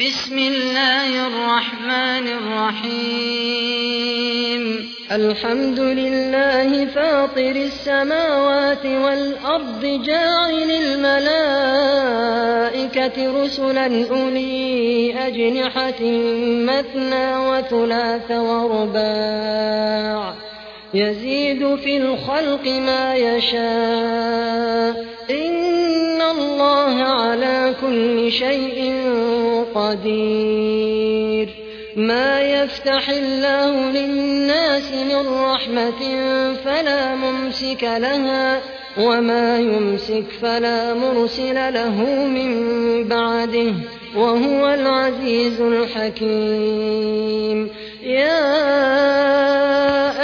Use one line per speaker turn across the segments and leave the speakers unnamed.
بسم الله الرحمن الرحيم.
الحمد لله فاطر السماوات والأرض جاعل الملائكة رسلا أولي أجنحة مثنى وثلاث ورباع. يزيد في الخلق ما يشاء. إن الله على كل شيء قدير. ما يفتح الله للناس من رحمة فلا ممسك لها وما يمسك فلا مرسل له من بعده وهو العزيز الحكيم. يا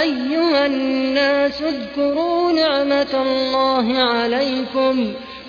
أيها الناس اذكروا نعمة الله عليكم.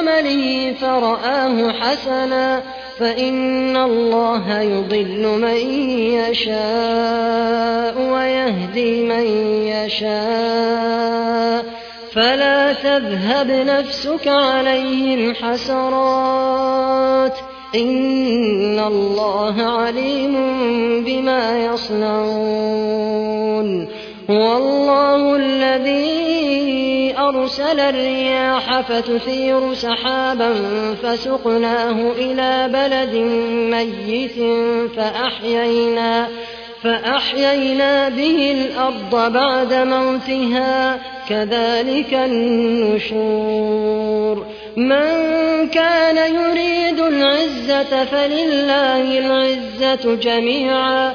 عمله فرآه حسنا فإن الله يضل من يشاء ويهدي من يشاء فلا تذهب نفسك عليهم حسرات إن الله عليم بما يصنعون هو الله الذي أرسل الرياح فتثير سحابا فسقناه إلى بلد ميت فأحيينا, فأحيينا به الأرض بعد موتها كذلك النشور من كان يريد العزة فلله العزة جميعا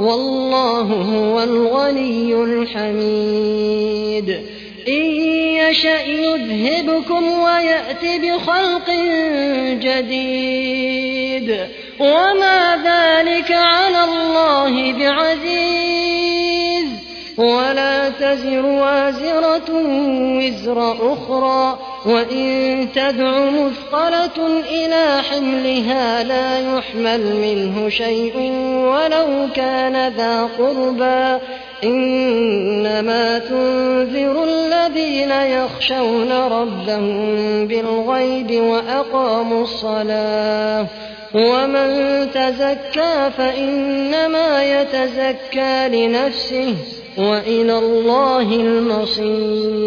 والله هو الغني الحميد. إن يشأ يذهبكم ويأت بخلق جديد. وما ذلك على الله بعزيز. ولا تزر وازرة وزر أخرى. وإن تدع مثقلة إلى حملها لا يحمل منه شيء ولو كان ذا قربى إنما تنذر الذين يخشون ربهم بالغيب وأقاموا الصلاة ومن تزكى فإنما يتزكى لنفسه وإلى الله المصير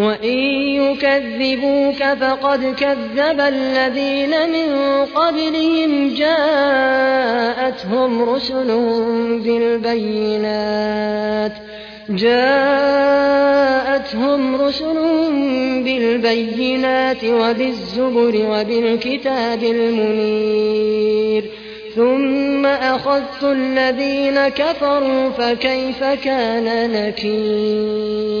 وإن يكذبوك فقد كذب الذين من قبلهم جاءتهم رسلهم بالبينات جاءتهم رسلهم بالبينات وبالزبر وبالكتاب المنير ثم أخذت الذين كفروا فكيف كان نكير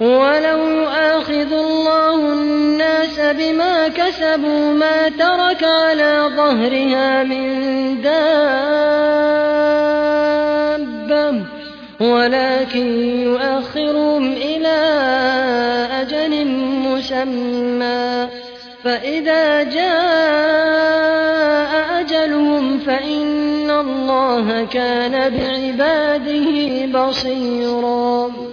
ولو يؤاخذ الله الناس بما كسبوا ما ترك على ظهرها من دابة ولكن يؤخرهم إلى أجل مسمى فإذا جاء أجلهم فإن الله كان بعباده بصيرا